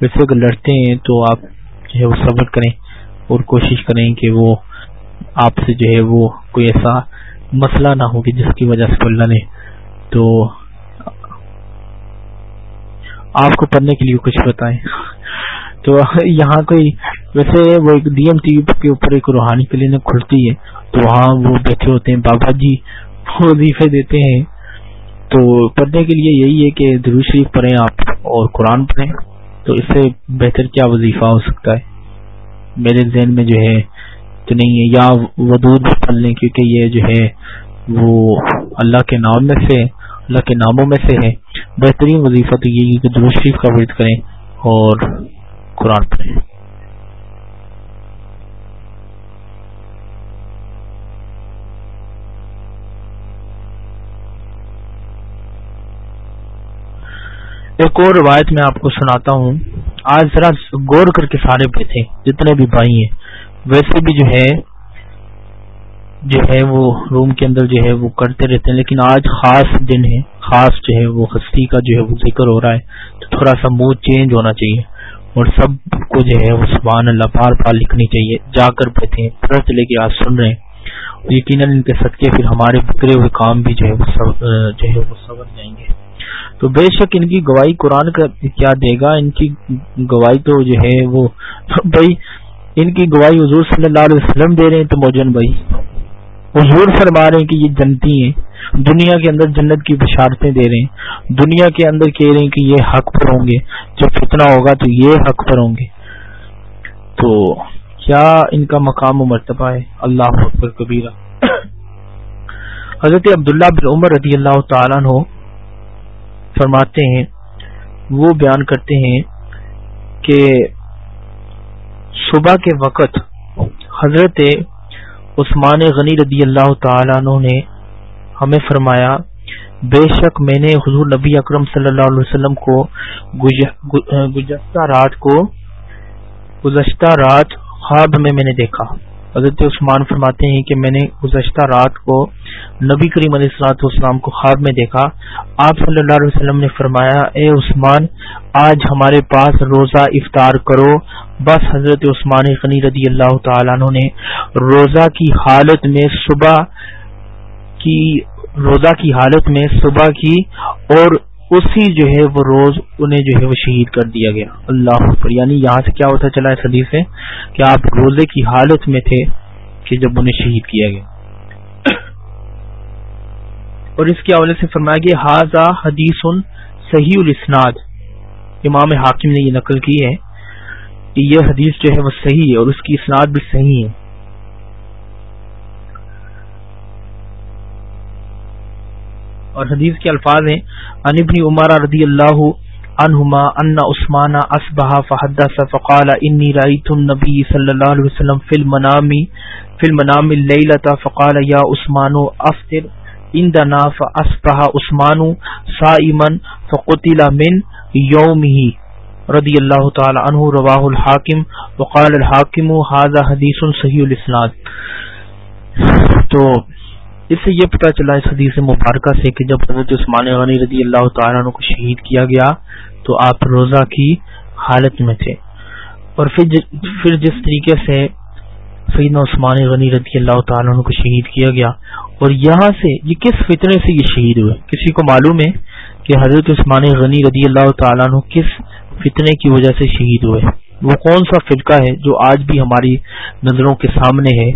ویسے اگر لڑتے ہیں تو آپ جو ہے وہ صبر کریں اور کوشش کریں کہ وہ آپ سے جو ہے وہ کوئی ایسا مسئلہ نہ ہو کہ جس کی وجہ سے پلنا لیں تو آپ کو پڑھنے کے لیے کچھ بتائیں۔ تو یہاں کوئی ویسے وہ ایک ڈی ایم ٹی وی کے اوپر ایک روحانی کلینک کھلتی ہے، تو وہاں وہ بیٹھے ہوتے ہیں، بابا جی وظیفے دیتے ہیں۔ تو پڑھنے کے لیے یہی ہے کہ درو شریف پڑھیں آپ اور قرآن پڑھیں، تو اس سے بہتر کیا وظیفہ ہو سکتا ہے؟ میرے ذہن میں جو ہے، تو نہیں ہے، یا ودود پڑھ لیں، کیونکہ یہ جو ہے، وہ اللہ کے نام میں سے، اللہ کے ناموں میں سے ہے۔ بہترین وظیفہ تو یہ کہ درو شریف کا ورد کریں اور قرآن پڑھیں۔ ایک اور روایت میں آپ کو سناتا ہوں۔ آج ذرا غور کر کے سارے بیٹھے جتنے بھی بھائی ہیں۔ ویسے بھی جو ہے جو ہے وہ روم کے اندر جو ہے وہ کرتے رہتے ہیں، لیکن آج خاص دن ہے۔ خاص جو ہے وہ ہستی کا جو ہے وہ ذکر ہو رہا ہے، تو تھوڑا سا موڈ چینج ہونا چاہیے۔ اور سب کو جو ہے وہ سبحان اللہ، بار بار لکھنی چاہیے۔ جا کر بیٹھے پتہ چلے کہ آج سن رہے ہیں۔ یقیناً ان کے صدقے پھر ہمارے بکرے ہوئے کام بھی جو ہے وہ سب جو ہے وہ سبر جائیں گے۔ تو بے شک ان کی گواہی قرآن کا کیا دے گا؟ ان کی گواہی تو جو ہے وہ، بھائی، ان کی گواہی حضور صلی اللہ علیہ وسلم دے رہے ہیں تو موجن بھائی۔ حضور فرما رہے ہیں کہ یہ جنتی ہیں، دنیا کے اندر جنت کی بشارتیں دے رہے ہیں۔ دنیا کے اندر کہہ رہے ہیں کہ یہ حق پر ہوں گے، جب فتنہ ہوگا تو یہ حق پر ہوں گے۔ تو کیا ان کا مقام و مرتبہ ہے؟ اللہ اکبر کبیرہ۔ حضرت عبداللہ بن عمر رضی اللہ تعالیٰ عنہ فرماتے ہیں، وہ بیان کرتے ہیں کہ صبح کے وقت حضرت عثمان غنی رضی اللہ تعالیٰ عنہ نے ہمیں فرمایا، بے شک میں نے حضور نبی اکرم صلی اللہ علیہ وسلم کو گزشتہ رات کو، گزشتہ رات خواب میں میں نے دیکھا۔ حضرت عثمان فرماتے ہیں کہ میں نے گزشتہ رات کو نبی کریم علیہ السلاط والسلام کو خواب میں دیکھا۔ آپ صلی اللہ علیہ وسلم نے فرمایا، اے عثمان، آج ہمارے پاس روزہ افطار کرو۔ بس حضرت عثمان غنی رضی اللہ تعالیٰ عنہ نے روزہ کی حالت میں صبح کی، روزہ کی حالت میں صبح کی اور اسی جو ہے وہ روز انہیں جو ہے وہ شہید کر دیا گیا۔ اللہ پر یعنی یہاں سے کیا ہوتا چلا ہے حدیث سے؟ کہ آپ روزے کی حالت میں تھے کہ جب انہیں شہید کیا گیا۔ اور اس کے حوالے سے فرمایا گیا حاضہ حدیث صحیح الاسناد۔ امام حاکم نے یہ نقل کی ہے کہ یہ حدیث جو ہے وہ صحیح ہے اور اس کی اسناد بھی صحیح ہے۔ اور حدیث کے الفاظ ہیں ان ابن عمر رضی اللہ عنہما ان عثمان اصبح فحدث فقال انی رأيت النبي صلی اللہ علیہ وسلم فی المنام فی المنام اللیلۃ، فقال یا عثمان افطر عندنا، فاصبح عثمان صائما فقتل من یومه رضی اللہ تعالی عنہ، رواہ الحاکم، وقال الحاکم هذا حدیث صحیح الاسناد. تو اس سے یہ پتہ چلا اس حدیث مبارکہ سے کہ جب حضرت عثمان غنی رضی اللہ تعالیٰ عنہ کو شہید کیا گیا تو آپ روزہ کی حالت میں تھے۔ اور پھر جس طریقے سے سیدنا عثمان غنی رضی اللہ تعالیٰ عنہ کو شہید کیا گیا اور یہاں سے یہ کس فطرے سے یہ شہید ہوئے؟ کسی کو معلوم ہے کہ حضرت عثمان غنی رضی اللہ تعالیٰ عنہ کس فتنے کی وجہ سے شہید ہوئے؟ وہ کون سا فرقہ ہے جو آج بھی ہماری نظروں کے سامنے ہے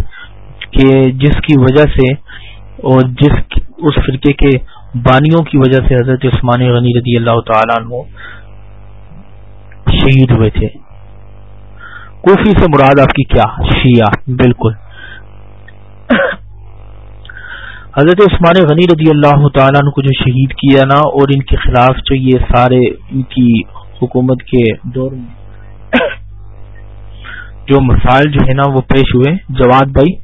کہ جس کی وجہ سے اور جس اس فرقے کے بانیوں کی وجہ سے حضرت عثمان غنی رضی اللہ تعالیٰ عنہ شہید ہوئے تھے۔ کوفی سے مراد آپ کی کیا؟ شیعہ، بالکل۔ حضرت عثمان غنی رضی اللہ تعالیٰ عنہ کو جو شہید کیا نا، اور ان کے خلاف جو یہ سارے ان کی حکومت کے دور میں جو مسائل جو ہے نا، وہ پیش ہوئے۔ جواد بھائی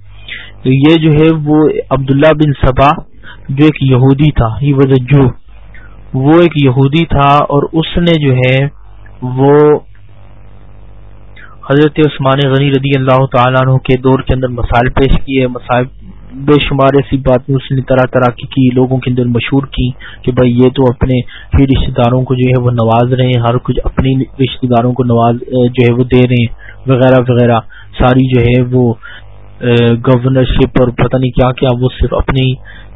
تو یہ جو ہے وہ عبداللہ بن صبا جو ایک یہودی تھا ہی وز جو وہ ایک یہودی تھا اور اس نے جو ہے وہ حضرت عثمان غنی رضی اللہ تعالیٰ عنہ کے دور کے اندر مسائل پیش کیے، مسائل بے شمار ایسی باتیں اس نے طرح طرح کی کی، لوگوں کے اندر مشہور کی کہ بھائی یہ تو اپنے ہی رشتے داروں کو جو ہے وہ نواز رہے ہیں، ہر کچھ اپنی رشتے داروں کو نواز، جو ہے وہ دے رہے ہیں، وغیرہ وغیرہ، ساری جو ہے وہ گورنرشپ اور پتہ نہیں کیا کیا، وہ صرف اپنی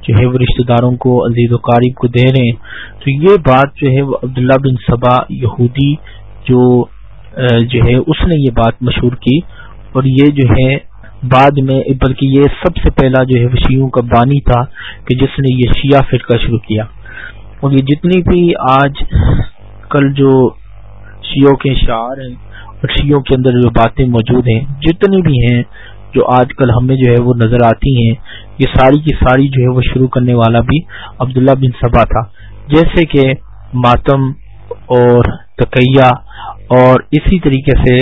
جو ہے وہ رشتے داروں کو، عزیز و قارب کو دے رہے ہیں۔ تو یہ بات جو ہے وہ عبداللہ بن صبا یہودی جو جو ہے اس نے یہ بات مشہور کی۔ اور یہ جو ہے بعد میں، بلکہ یہ سب سے پہلا جو ہے شیعوں کا بانی تھا کہ جس نے یہ شیعہ فرقہ شروع کیا۔ اور یہ جتنی بھی آج کل جو شیعوں کے شعر ہیں اور شیعوں کے اندر جو باتیں موجود ہیں، جتنی بھی ہیں جو آج کل ہمیں جو ہے وہ نظر آتی ہیں، یہ ساری کی ساری جو ہے وہ شروع کرنے والا بھی عبداللہ بن صبا تھا۔ جیسے کہ ماتم اور تقیہ اور اسی طریقے سے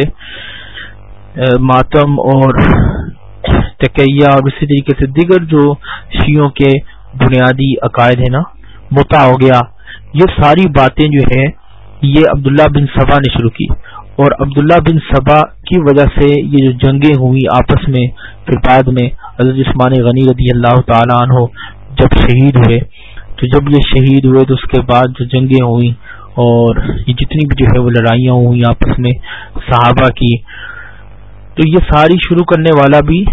ماتم اور تکیہ اور اسی طریقے سے دیگر جو شیوں کے بنیادی عقائد ہیں نا متا ہو گیا۔ یہ ساری باتیں جو ہے یہ عبداللہ بن صبا نے شروع کی۔ اور عبداللہ بن صبا کی وجہ سے یہ جو جنگیں ہوئی آپس میں پھر بعد میں، حضرت عثمان غنی رضی اللہ تعالیٰ عنہ جب شہید ہوئے، تو جب یہ شہید ہوئے تو اس کے بعد جو جنگیں ہوئی اور یہ جتنی بھی جو ہے وہ لڑائیاں ہوئی آپس میں صحابہ کی، تو یہ ساری شروع کرنے والا بھی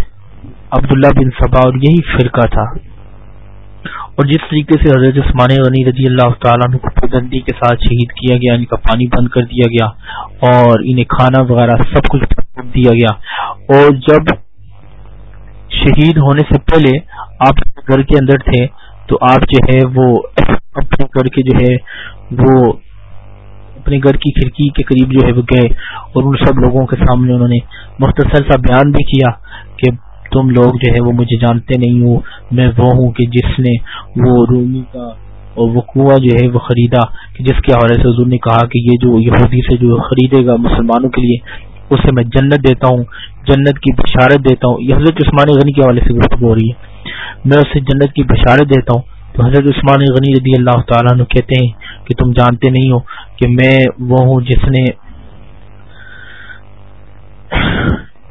عبداللہ بن صبا اور یہی فرقہ تھا۔ اور جس طریقے سے حضرت عثمان غنی رضی اللہ تعالیٰ عنہ کو پابندی کے ساتھ شہید کیا گیا، ان کا پانی بند کر دیا گیا اور انہیں کھانا وغیرہ سب کچھ دیا گیا۔ اور جب شہید ہونے سے پہلے آپ گھر کے اندر تھے، تو آپ جو ہے وہ اپنے گھر کے جو ہے وہ اپنے گھر کی کھڑکی کے قریب جو ہے وہ گئے اور ان سب لوگوں کے سامنے انہوں نے مختصر سا بیان بھی کیا کہ تم لوگ جو ہے وہ مجھے جانتے نہیں ہو، میں وہ ہوں کہ جس نے وہ رومی کا اور وہ کنواں جو ہے وہ خریدا، کہ جس کے حوالے سے حضور نے کہا کہ یہ جو یہودی سے جو خریدے گا مسلمانوں کے لیے، اسے میں جنت دیتا ہوں، جنت کی بشارت دیتا ہوں۔ یہ حضرت عثمان غنی کے حوالے سے گفتگو ہو رہی ہے۔ میں اسے جنت کی بشارت دیتا ہوں۔ تو حضرت عثمان غنی رضی اللہ تعالیٰ کہتے ہیں کہ تم جانتے نہیں ہو کہ میں وہ ہوں جس نے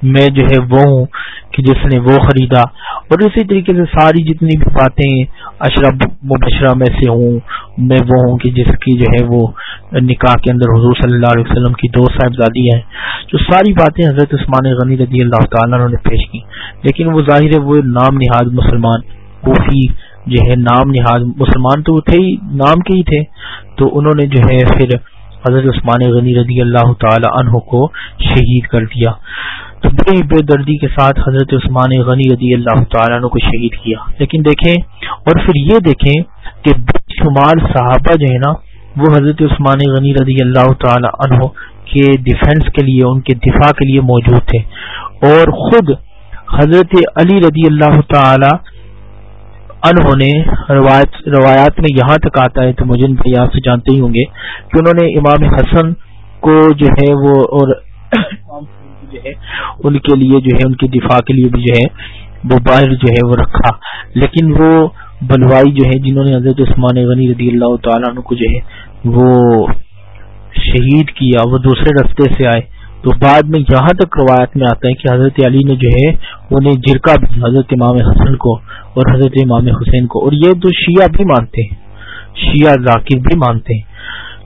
میں جو ہے وہ ہوں کہ جس نے وہ خریدا اور اسی طریقے سے ساری جتنی بھی باتیں اشرف مبشرہ میں سے ہوں، میں وہ ہوں کہ جس کی جو ہے وہ نکاح کے اندر حضور صلی اللہ علیہ وسلم کی دو صاحبزادی ہیں، جو ساری باتیں حضرت عثمان غنی رضی اللہ تعالیٰ نے پیش کی۔ لیکن وہ ظاہر ہے وہ نام نہاد مسلمان، کوفی جو ہے نام نہاد مسلمان تو تھے ہی، نام کے ہی تھے۔ تو انہوں نے جو ہے پھر حضرت عثمان غنی رضی اللہ تعالی عنہ کو شہید کر دیا۔ تو بڑی بے دردی کے ساتھ حضرت عثمان غنی رضی اللہ تعالیٰ عنہ کو شہید کیا۔ لیکن دیکھیں، اور پھر یہ دیکھیں کہ بے شمار صحابہ جو ہے نا، وہ حضرت عثمان غنی رضی اللہ تعالی عنہ کے ڈیفنس کے لیے، ان کے دفاع کے لیے موجود تھے۔ اور خود حضرت علی رضی اللہ تعالی انہوں نے روایت، روایات میں یہاں تک آتا ہے، تو مجھے بھائی آپ سے جانتے ہی ہوں گے کہ انہوں نے امام حسن کو جو ہے وہ اور جو ہے، ان کے لیے جو ہے، ان کے دفاع کے لیے بھی جو ہے، وہ باہر جو ہے، وہ رکھا۔ لیکن وہ بلوائی جو ہے، جنہوں نے حضرت عثمان غنی رضی اللہ تعالیٰ عنہ کو جو ہے، وہ شہید کیا، وہ دوسرے رستے سے آئے۔ تو بعد میں یہاں تک روایت میں آتا ہے کہ حضرت علی نے جو ہے، انہیں جرکا بھی، حضرت امام حسن کو اور حضرت امام حسین کو۔ اور یہ تو شیعہ بھی مانتے ہیں۔ شیعہ ذاکر بھی مانتے ہیں۔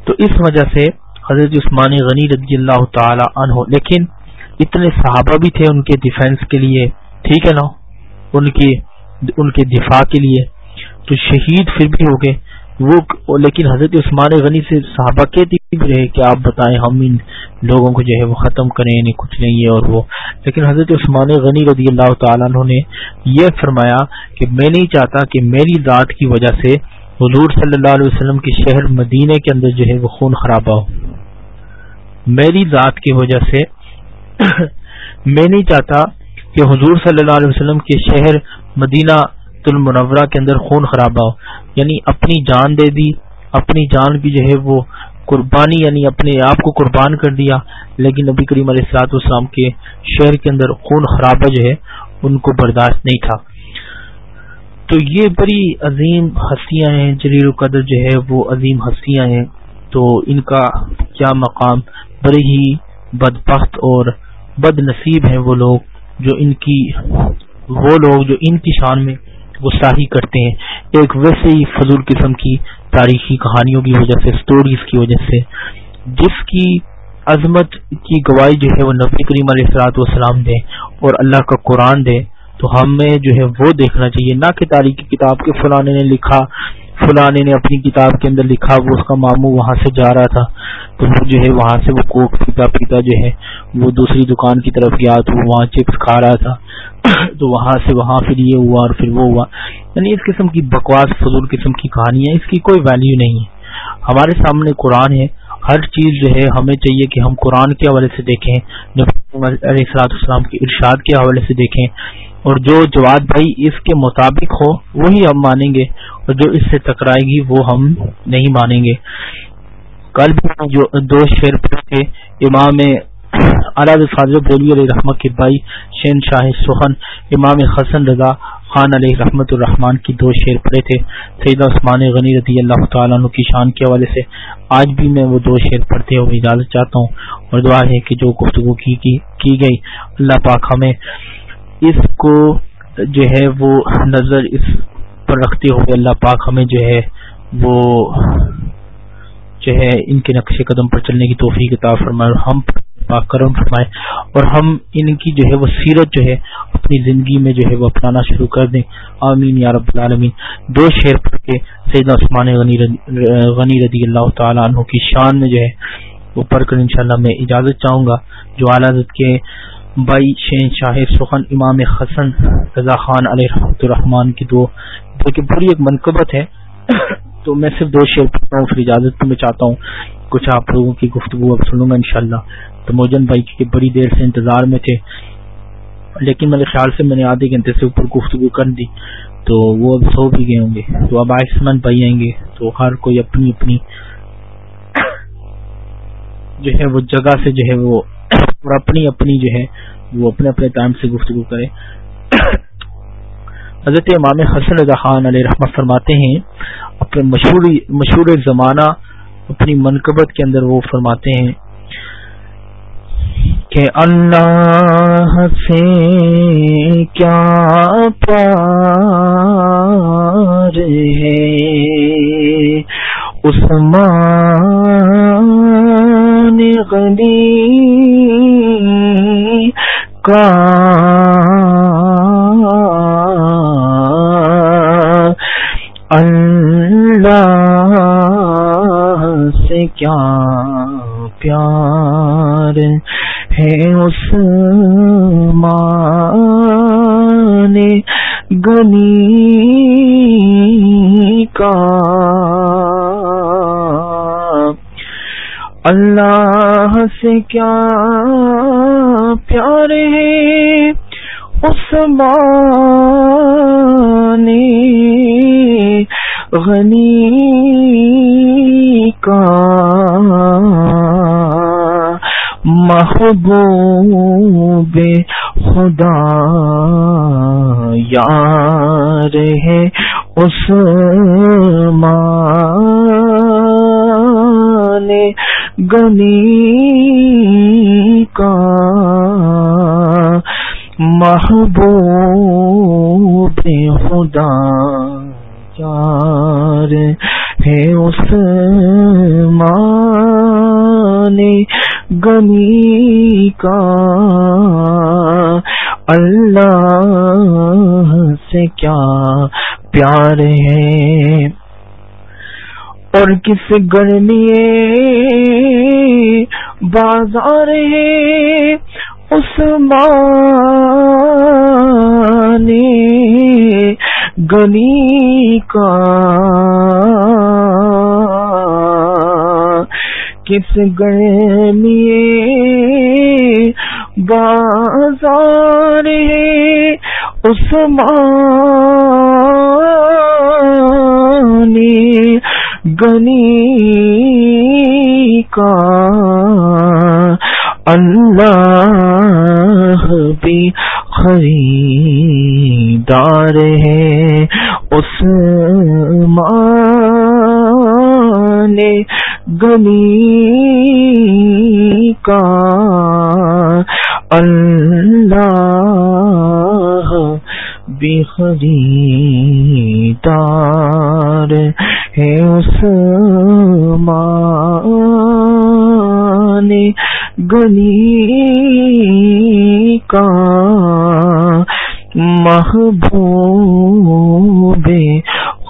تو اس وجہ سے حضرت عثمان غنی رضی اللہ تعالی عنہ، لیکن اتنے صحابہ بھی تھے ان کے ڈیفینس کے لیے، ٹھیک ہے نا؟ ان کی، ان کے دفاع کے لیے۔ تو شہید پھر بھی ہو گئے۔ وہ، لیکن حضرت عثمان غنی سے صحابہ کہتی بھی رہے کہ آپ بتائیں ہم ان لوگوں کو جو ہے وہ ختم کریں نہیں کچھ نہیں ہے اور وہ۔ لیکن حضرت عثمان غنی رضی اللہ تعالیٰ عنہ نے یہ فرمایا کہ میں نہیں چاہتا کہ میری ذات کی وجہ سے حضور صلی اللہ علیہ وسلم کے شہر مدینے کے اندر جو ہے وہ خون خرابہ ہو۔ میری ذات کی وجہ سے میں نہیں چاہتا کہ حضور صلی اللہ علیہ وسلم کے شہر مدینہ المنورہ کے اندر خون خرابہ ہو۔ یعنی اپنی جان دے دی، اپنی جان کی جو ہے وہ قربانی یعنی اپنے آپ کو قربان کر دیا۔ لیکن نبی کریم علیہ السلاط والسلام کے شہر کے اندر خون خرابہ جو ہے، ان کو برداشت نہیں تھا۔ تو یہ بڑی عظیم ہستیاں ہیں، جلیل القدر جو ہے وہ عظیم ہستیاں ہیں۔ تو ان کا کیا مقام؟ بڑے ہی بدبخت اور بد نصیب ہیں وہ لوگ جو ان کی، وہ لوگ جو ان کی شان میں گستاحی کرتے ہیں۔ ایک ویسے ہی فضول قسم کی تاریخی کہانیوں کی وجہ سے سٹوریز کی وجہ سے۔ جس کی عظمت کی گواہی جو ہے وہ نبی کریم علیہ السلاط والسلام دے اور اللہ کا قرآن دے، تو ہمیں جو ہے وہ دیکھنا چاہیے۔ نہ کہ تاریخی کتاب کے فلانے نے لکھا فلانے نے اپنی کتاب کے اندر لکھا، وہ اس کا ماموں وہاں سے جا رہا تھا، تو وہ جو ہے وہاں سے وہ کوک پیتا پیتا جو ہے، وہ دوسری دکان کی طرف گیا، تو وہ وہاں چپس کھا رہا تھا۔ تو وہاں سے وہاں پھر یہ ہوا اور پھر وہ ہوا۔ یعنی اس قسم کی بکواس، فضول قسم کی کہانی ہے اس کی کوئی ویلیو نہیں ہے۔ ہمارے سامنے قرآن ہے، ہر چیز جو ہے ہمیں چاہیے کہ ہم قرآن کے حوالے سے دیکھیں علیہ السلاط اسلام کے ارشاد کے حوالے سے دیکھیں۔ اور جو جواد بھائی اس کے مطابق ہو وہی ہم مانیں گے اور جو اس سے ٹکرائے گی وہ ہم نہیں مانیں گے۔ کل بھی جو دو شیر تھے امام بریلوی علیہ رحمت کے بھائی شین شاہ سخن امام حسن رضا خان علیہ رحمت الرحمان کی دو شعر پڑے تھے۔ سیدہ عثمان غنی رضی اللہ تعالیٰ عنہ کی شان کے حوالے سے آج بھی میں وہ دو شعر پڑھتے ہوئے اجازت چاہتا ہوں۔ اور دعا ہے کہ جو گفتگو کی, کی, کی گئی اللہ پاک ہمیں اس کو جو ہے وہ نظر اس پر رکھتے ہوئے اللہ پاک ہمیں جو ہے وہ جو ہے ان کے نقش قدم پر چلنے کی توفیق عطا فرمائے اور ہم پاک کرم فرمائے اور ہم ان کی جو ہے وہ سیرت جو ہے اپنی زندگی میں جو ہے وہ اپنانا شروع کر دیں۔ آمین یا رب العالمین۔ دو شعر پڑھ کے سید عثمان غنی غنی رضی اللہ تعالیٰ عنہ کی شان میں جو ہے وہ پڑھ کر انشاءاللہ میں اجازت چاہوں گا۔ جو اعلیٰ کے بائی شین شاہ سخن امام حسن رضا خان علیہ رحمۃ الرحمان کی دو، جو کہ پوری ایک منقبت ہے۔ تو میں صرف دو شعر پڑھتا ہوں، پھر اجازت تو میں چاہتا ہوں کچھ آپ لوگوں کی گفتگو اب سنوں گا انشاءاللہ۔ تو موجن بھائی کی بڑی دیر سے انتظار میں تھے، لیکن میرے خیال سے میں نے آدھے گھنٹے سے اوپر گفتگو کر دی۔ تو وہ اب سو بھی گئے ہوں گے۔ تو اب آئسمان بھائی آئیں گے۔ تو ہر کوئی اپنی اپنی جو ہے وہ جگہ سے جو ہے وہ اور اپنی اپنی جو ہے وہ اپنے اپنے ٹائم سے گفتگو کرے۔ حضرت امام حسن رضا خان علیہ رحمت فرماتے ہیں، اپنے مشہور مشہور زمانہ اپنی منقبت کے اندر وہ فرماتے ہیں کہ اللہ سے کیا پیار ہے؟ عثمان غنی کا اللہ سے کیا پیار ہے اس مان گنی کا۔ اللہ سے کیا اس مان غنی کا محبوب خدا یار ہے اس گنی محبوب خدا یار ہے اس مان گنی کا اللہ سے کیا پیار ہے اور کس گرمی بازار ہے اس گنی کا کس گرمی بازار ہے گنی کا اللہ بھی خریدار ہے۔ اس مان گنی کا اللہ بھی خریدار ہے۔ اس گنی کا محبوب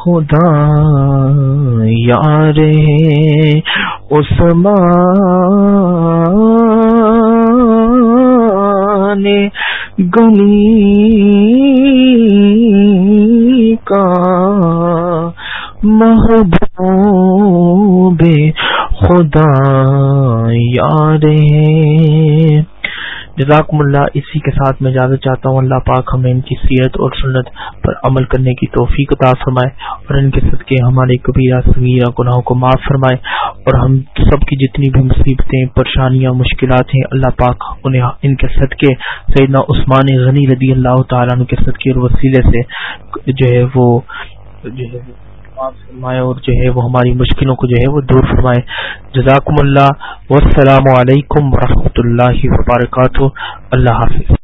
خدا یار عثمان گنی کا محبوب خدا یار جزاکم اللہ، اسی کے ساتھ میں اجازت چاہتا ہوں، اللہ پاک ہمیں ان کی سیرت اور سنت پر عمل کرنے کی توفیق عطا فرمائے اور ان کے صدقے ہمارے کبیرہ، صغیرہ گناہوں کو معاف فرمائے اور ہم سب کی جتنی بھی مصیبتیں، پریشانیاں، مشکلات ہیں، اللہ پاک انہیں ان کے صدقے، سیدنا عثمان غنی رضی اللہ تعالیٰ عنہ کے صدقے اور وسیلے سے جو ہے وہ جو ہے فرمائے اور جو ہے وہ ہماری مشکلوں کو جو ہے وہ دور فرمائے۔ جزاکم اللہ۔ والسلام علیکم ورحمۃ اللہ وبرکاتہ۔ اللہ حافظ۔